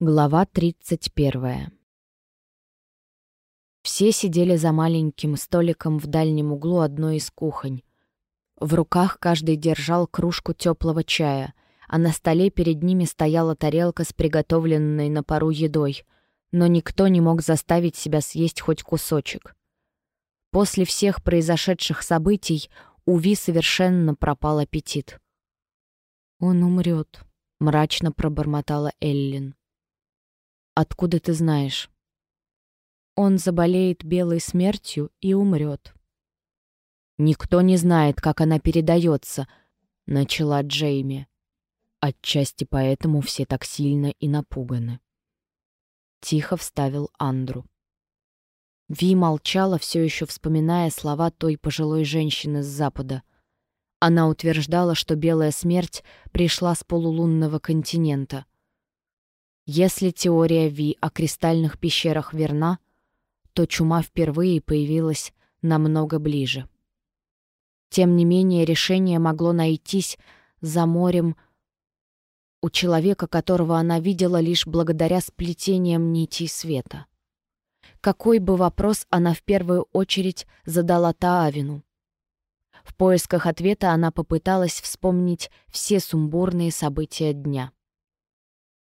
Глава 31. Все сидели за маленьким столиком в дальнем углу одной из кухонь. В руках каждый держал кружку теплого чая, а на столе перед ними стояла тарелка с приготовленной на пару едой, но никто не мог заставить себя съесть хоть кусочек. После всех произошедших событий у Ви совершенно пропал аппетит. «Он умрет», — мрачно пробормотала Эллин. Откуда ты знаешь? Он заболеет белой смертью и умрет. Никто не знает, как она передается, начала Джейми. Отчасти поэтому все так сильно и напуганы. Тихо вставил Андру. Ви молчала, все еще вспоминая слова той пожилой женщины с запада. Она утверждала, что белая смерть пришла с полулунного континента — если теория Ви о кристальных пещерах верна, то чума впервые появилась намного ближе. Тем не менее, решение могло найтись за морем у человека, которого она видела лишь благодаря сплетениям нитей света. Какой бы вопрос она в первую очередь задала Таавину? В поисках ответа она попыталась вспомнить все сумбурные события дня.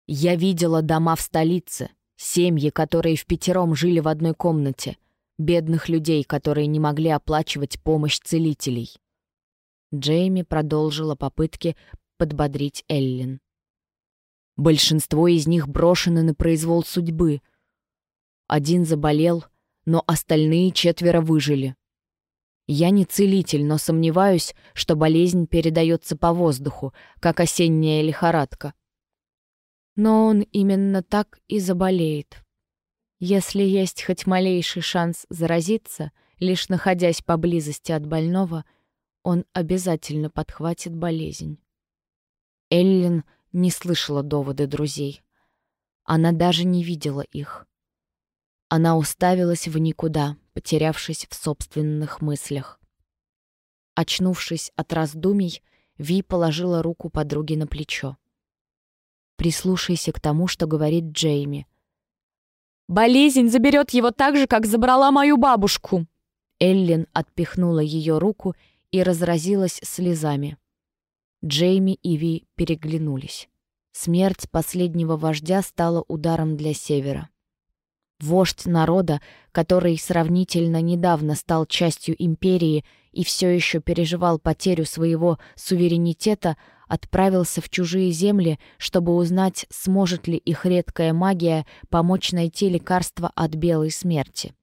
Я видела дома в столице, семьи, которые в пятером жили в одной комнате, бедных людей, которые не могли оплачивать помощь целителей. Джейми продолжила попытки подбодрить Эллен. Большинство из них брошены на произвол судьбы. Один заболел, но остальные четверо выжили. Я не целитель, но сомневаюсь, что болезнь передается по воздуху, как осенняя лихорадка. Но он именно так и заболеет. Если есть хоть малейший шанс заразиться, лишь находясь поблизости от больного, он обязательно подхватит болезнь. Эллен не слышала доводы друзей. Она даже не видела их. Она уставилась в никуда, потерявшись в собственных мыслях. Очнувшись от раздумий, Ви положила руку подруге на плечо. Прислушайся к тому, что говорит Джейми. «Болезнь заберет его так же, как забрала мою бабушку!» Эллен отпихнула ее руку и разразилась слезами. Джейми и Ви переглянулись. Смерть последнего вождя стала ударом для Севера. Вождь народа, который сравнительно недавно стал частью империи и все еще переживал потерю своего суверенитета, отправился в чужие земли, чтобы узнать, сможет ли их редкая магия помочь найти лекарство от белой смерти.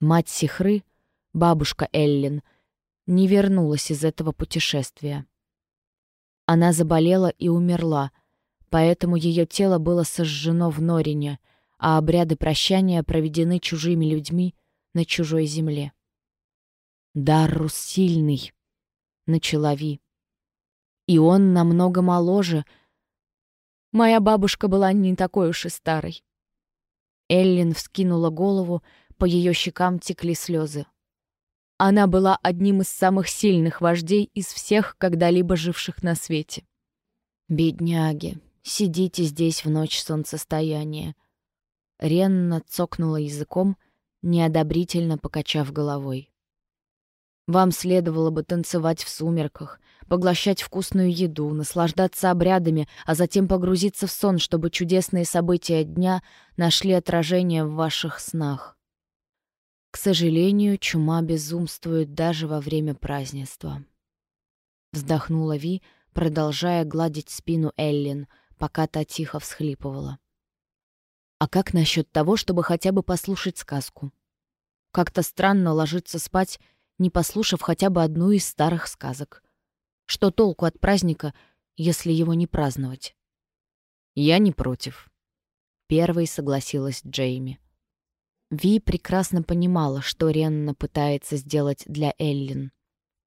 Мать Сихры, бабушка Эллин, не вернулась из этого путешествия. Она заболела и умерла, поэтому ее тело было сожжено в Норине, а обряды прощания проведены чужими людьми на чужой земле. «Даррус сильный», — начала Ви. И он намного моложе. Моя бабушка была не такой уж и старой. Эллин вскинула голову, по ее щекам текли слезы. Она была одним из самых сильных вождей из всех, когда-либо живших на свете. «Бедняги, сидите здесь в ночь солнцестояния». Ренна цокнула языком, неодобрительно покачав головой. «Вам следовало бы танцевать в сумерках, поглощать вкусную еду, наслаждаться обрядами, а затем погрузиться в сон, чтобы чудесные события дня нашли отражение в ваших снах. К сожалению, чума безумствует даже во время празднества. Вздохнула Ви, продолжая гладить спину Эллин, пока та тихо всхлипывала. А как насчет того, чтобы хотя бы послушать сказку? Как-то странно ложиться спать, не послушав хотя бы одну из старых сказок. Что толку от праздника, если его не праздновать? Я не против. Первой согласилась Джейми. Ви прекрасно понимала, что Ренна пытается сделать для Эллин.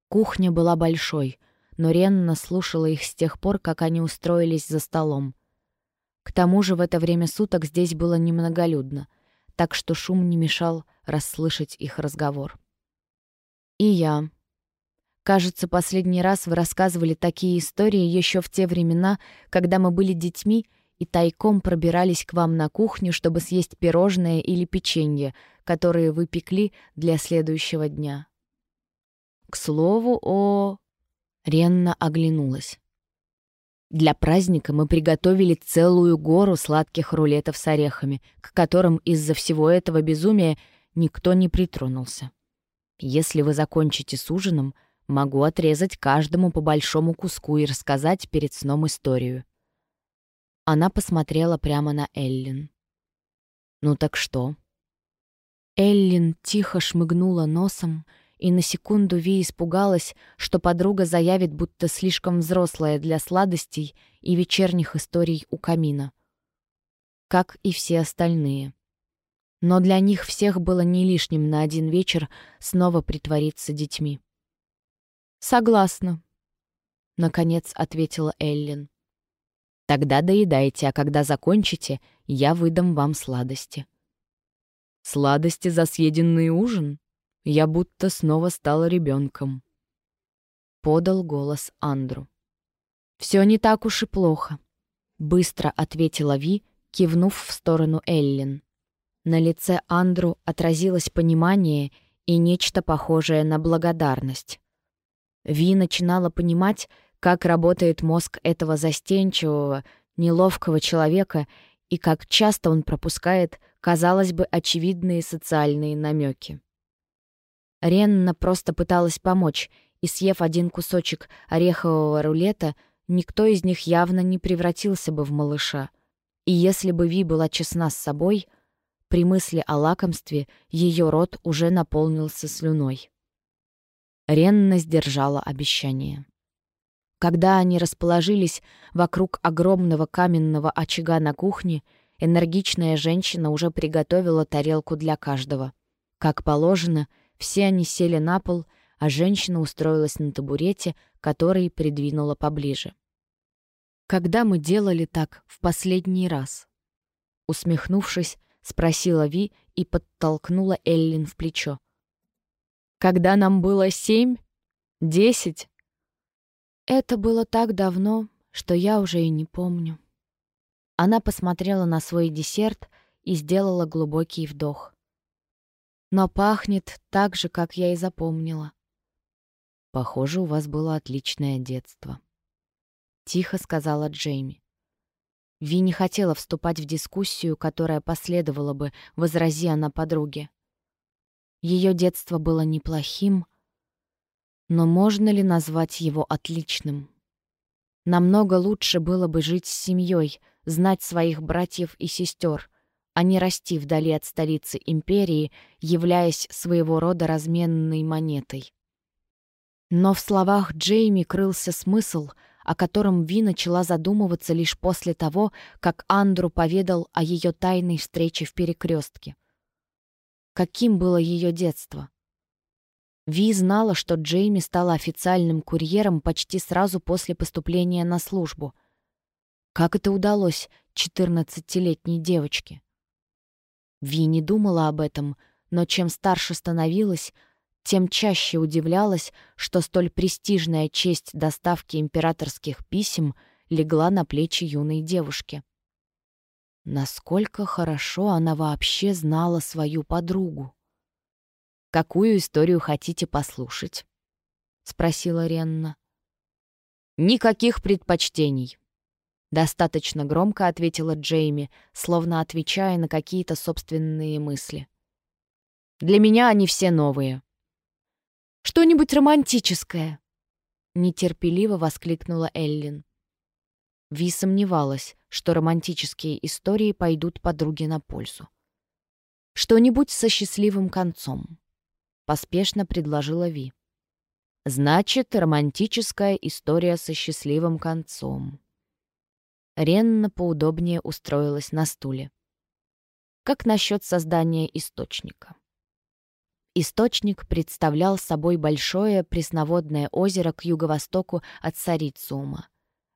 Кухня была большой, но Ренна слушала их с тех пор, как они устроились за столом. К тому же в это время суток здесь было немноголюдно, так что шум не мешал расслышать их разговор. «И я», Кажется, последний раз вы рассказывали такие истории еще в те времена, когда мы были детьми и тайком пробирались к вам на кухню, чтобы съесть пирожное или печенье, которые вы пекли для следующего дня. К слову о... Ренна оглянулась. Для праздника мы приготовили целую гору сладких рулетов с орехами, к которым из-за всего этого безумия никто не притронулся. Если вы закончите с ужином, могу отрезать каждому по большому куску и рассказать перед сном историю. Она посмотрела прямо на Эллин. «Ну так что?» Эллин тихо шмыгнула носом, и на секунду Ви испугалась, что подруга заявит, будто слишком взрослая для сладостей и вечерних историй у камина. Как и все остальные. Но для них всех было не лишним на один вечер снова притвориться детьми. «Согласна», — наконец ответила Эллин. «Тогда доедайте, а когда закончите, я выдам вам сладости». «Сладости за съеденный ужин?» Я будто снова стала ребенком. Подал голос Андру. Все не так уж и плохо, быстро ответила Ви, кивнув в сторону Эллин. На лице Андру отразилось понимание и нечто похожее на благодарность. Ви начинала понимать, как работает мозг этого застенчивого, неловкого человека и как часто он пропускает, казалось бы, очевидные социальные намеки. Ренна просто пыталась помочь, и, съев один кусочек орехового рулета, никто из них явно не превратился бы в малыша. И если бы Ви была честна с собой, при мысли о лакомстве ее рот уже наполнился слюной. Ренна сдержала обещание. Когда они расположились вокруг огромного каменного очага на кухне, энергичная женщина уже приготовила тарелку для каждого. Как положено — все они сели на пол, а женщина устроилась на табурете, который придвинула поближе. «Когда мы делали так в последний раз?» Усмехнувшись, спросила Ви и подтолкнула Эллин в плечо. «Когда нам было семь? Десять?» «Это было так давно, что я уже и не помню». Она посмотрела на свой десерт и сделала глубокий вдох но пахнет так же, как я и запомнила. Похоже, у вас было отличное детство. Тихо сказала Джейми. Ви не хотела вступать в дискуссию, которая последовала бы, возрази она подруге. Ее детство было неплохим, но можно ли назвать его отличным? Намного лучше было бы жить с семьей, знать своих братьев и сестер, а не расти вдали от столицы империи, являясь своего рода разменной монетой. Но в словах Джейми крылся смысл, о котором Ви начала задумываться лишь после того, как Андру поведал о ее тайной встрече в перекрестке. Каким было ее детство? Ви знала, что Джейми стала официальным курьером почти сразу после поступления на службу. Как это удалось четырнадцатилетней девочке? Ви не думала об этом, но чем старше становилась, тем чаще удивлялась, что столь престижная честь доставки императорских писем легла на плечи юной девушки. Насколько хорошо она вообще знала свою подругу. «Какую историю хотите послушать?» — спросила Ренна. «Никаких предпочтений. Достаточно громко ответила Джейми, словно отвечая на какие-то собственные мысли. Для меня они все новые. Что-нибудь романтическое, нетерпеливо воскликнула Эллин. Ви сомневалась, что романтические истории пойдут подруге на пользу. «Что-нибудь со счастливым концом», — поспешно предложила Ви. «Значит, романтическая история со счастливым концом», Ренна поудобнее устроилась на стуле. Как насчет создания источника? Источник представлял собой большое пресноводное озеро к юго-востоку от Сарициума.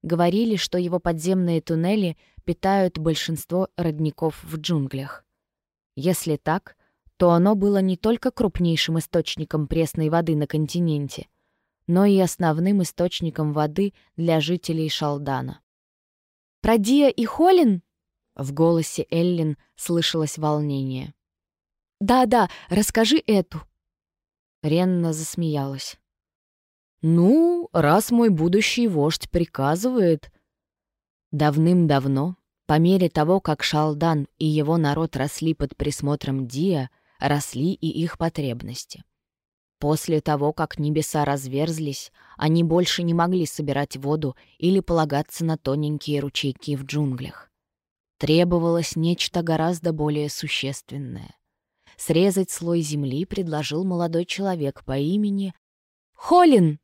Говорили, что его подземные туннели питают большинство родников в джунглях. Если так, то оно было не только крупнейшим источником пресной воды на континенте, но и основным источником воды для жителей Шалдана. Про Диа и Холин?» В голосе Эллин слышалось волнение. «Да-да, расскажи эту». Ренна засмеялась. «Ну, раз мой будущий вождь приказывает...» Давным-давно, по мере того, как Шалдан и его народ росли под присмотром Диа, росли и их потребности. После того, как небеса разверзлись, они больше не могли собирать воду или полагаться на тоненькие ручейки в джунглях. Требовалось нечто гораздо более существенное. Срезать слой земли предложил молодой человек по имени Холин. —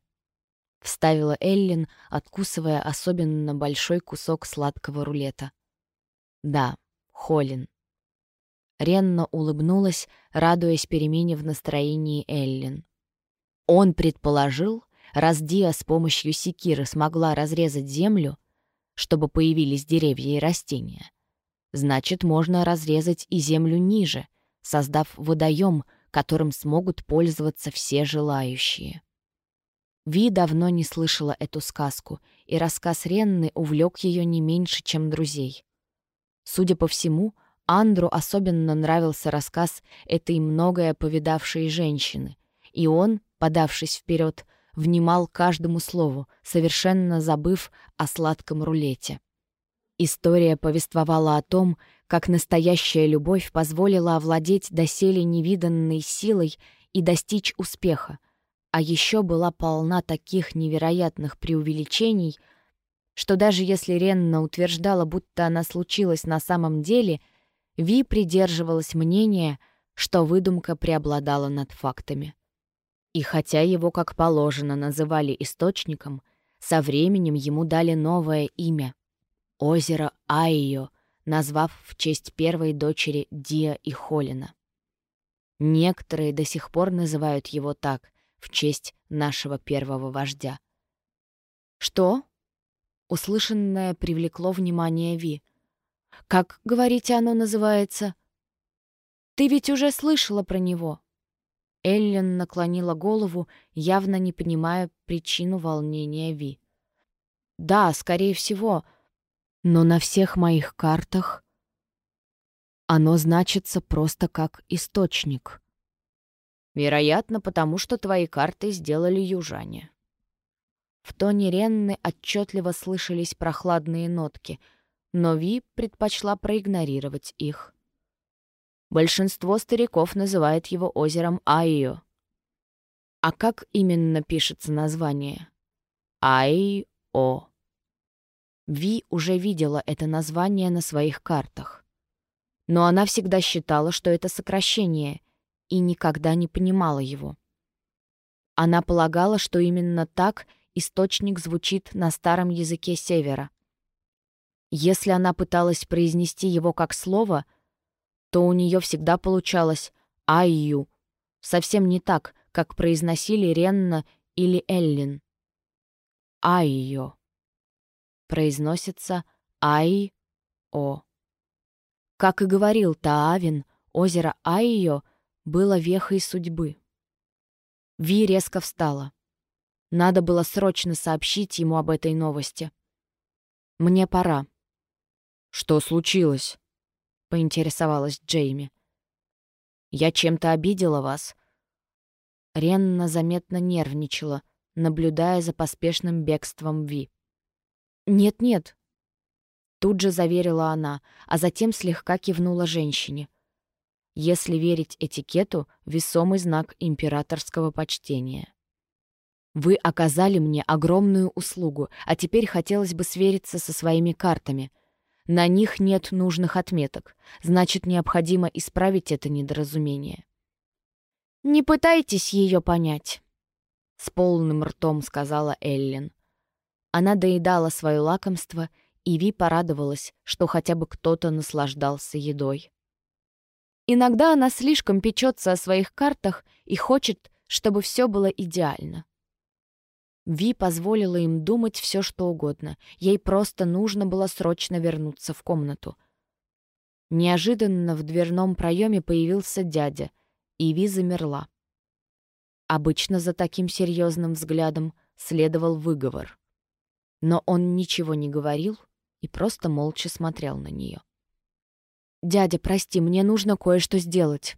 вставила Эллин, откусывая особенно большой кусок сладкого рулета. «Да, Холин». Ренна улыбнулась, радуясь перемене в настроении Эллин. Он предположил, раз Диа с помощью секиры смогла разрезать землю, чтобы появились деревья и растения, значит, можно разрезать и землю ниже, создав водоем, которым смогут пользоваться все желающие. Ви давно не слышала эту сказку, и рассказ Ренны увлек ее не меньше, чем друзей. Судя по всему, Андру особенно нравился рассказ этой многое повидавшей женщины, и он, подавшись вперед, внимал каждому слову, совершенно забыв о сладком рулете. История повествовала о том, как настоящая любовь позволила овладеть доселе невиданной силой и достичь успеха, а еще была полна таких невероятных преувеличений, что даже если Ренна утверждала, будто она случилась на самом деле, Ви придерживалась мнения, что выдумка преобладала над фактами. И хотя его, как положено, называли источником, со временем ему дали новое имя — озеро Айо, назвав в честь первой дочери Диа и Холина. Некоторые до сих пор называют его так, в честь нашего первого вождя. «Что?» Услышанное привлекло внимание Ви. «Как, говорите, оно называется?» «Ты ведь уже слышала про него». Эллен наклонила голову, явно не понимая причину волнения Ви. «Да, скорее всего, но на всех моих картах оно значится просто как источник». Вероятно, потому что твои карты сделали южане. В тоне Ренны отчетливо слышались прохладные нотки, но Ви предпочла проигнорировать их. Большинство стариков называет его озером Айо. А как именно пишется название? Айо. Ви уже видела это название на своих картах. Но она всегда считала, что это сокращение — и никогда не понимала его. Она полагала, что именно так источник звучит на старом языке Севера. Если она пыталась произнести его как слово, то у нее всегда получалось «айю», совсем не так, как произносили Ренна или Эллин. «Айо» произносится «ай-о». Как и говорил Таавин, озеро Айо было вехой судьбы. Ви резко встала. Надо было срочно сообщить ему об этой новости. «Мне пора». «Что случилось?» — поинтересовалась Джейми. «Я чем-то обидела вас?» Ренна заметно нервничала, наблюдая за поспешным бегством Ви. «Нет-нет», — тут же заверила она, а затем слегка кивнула женщине — если верить этикету, весомый знак императорского почтения. Вы оказали мне огромную услугу, а теперь хотелось бы свериться со своими картами. На них нет нужных отметок, значит, необходимо исправить это недоразумение. «Не пытайтесь ее понять», — с полным ртом сказала Эллен. Она доедала свое лакомство, и Ви порадовалась, что хотя бы кто-то наслаждался едой. Иногда она слишком печется о своих картах и хочет, чтобы все было идеально. Ви позволила им думать все, что угодно. Ей просто нужно было срочно вернуться в комнату. Неожиданно в дверном проеме появился дядя, и Ви замерла. Обычно за таким серьезным взглядом следовал выговор. Но он ничего не говорил, и просто молча смотрел на нее. «Дядя, прости, мне нужно кое-что сделать».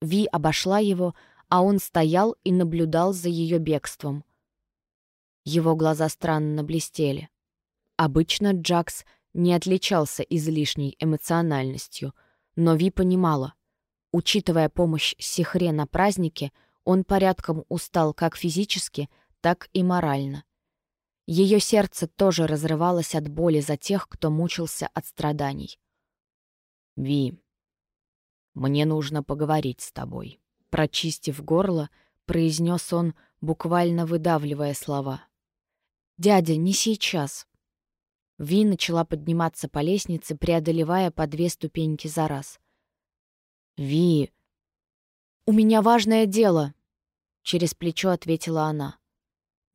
Ви обошла его, а он стоял и наблюдал за ее бегством. Его глаза странно блестели. Обычно Джакс не отличался излишней эмоциональностью, но Ви понимала, учитывая помощь Сихре на празднике, он порядком устал как физически, так и морально. Ее сердце тоже разрывалось от боли за тех, кто мучился от страданий. «Ви, мне нужно поговорить с тобой», — прочистив горло, произнес он, буквально выдавливая слова. «Дядя, не сейчас». Ви начала подниматься по лестнице, преодолевая по две ступеньки за раз. «Ви...» «У меня важное дело», — через плечо ответила она.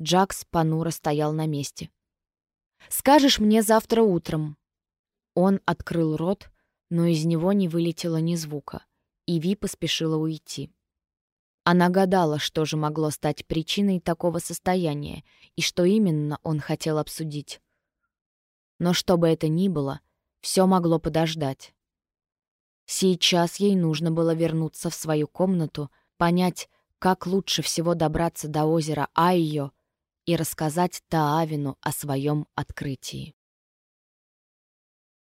Джакс понуро стоял на месте. «Скажешь мне завтра утром». Он открыл рот, но из него не вылетело ни звука, и Ви поспешила уйти. Она гадала, что же могло стать причиной такого состояния и что именно он хотел обсудить. Но что бы это ни было, все могло подождать. Сейчас ей нужно было вернуться в свою комнату, понять, как лучше всего добраться до озера Айо и рассказать Таавину о своем открытии.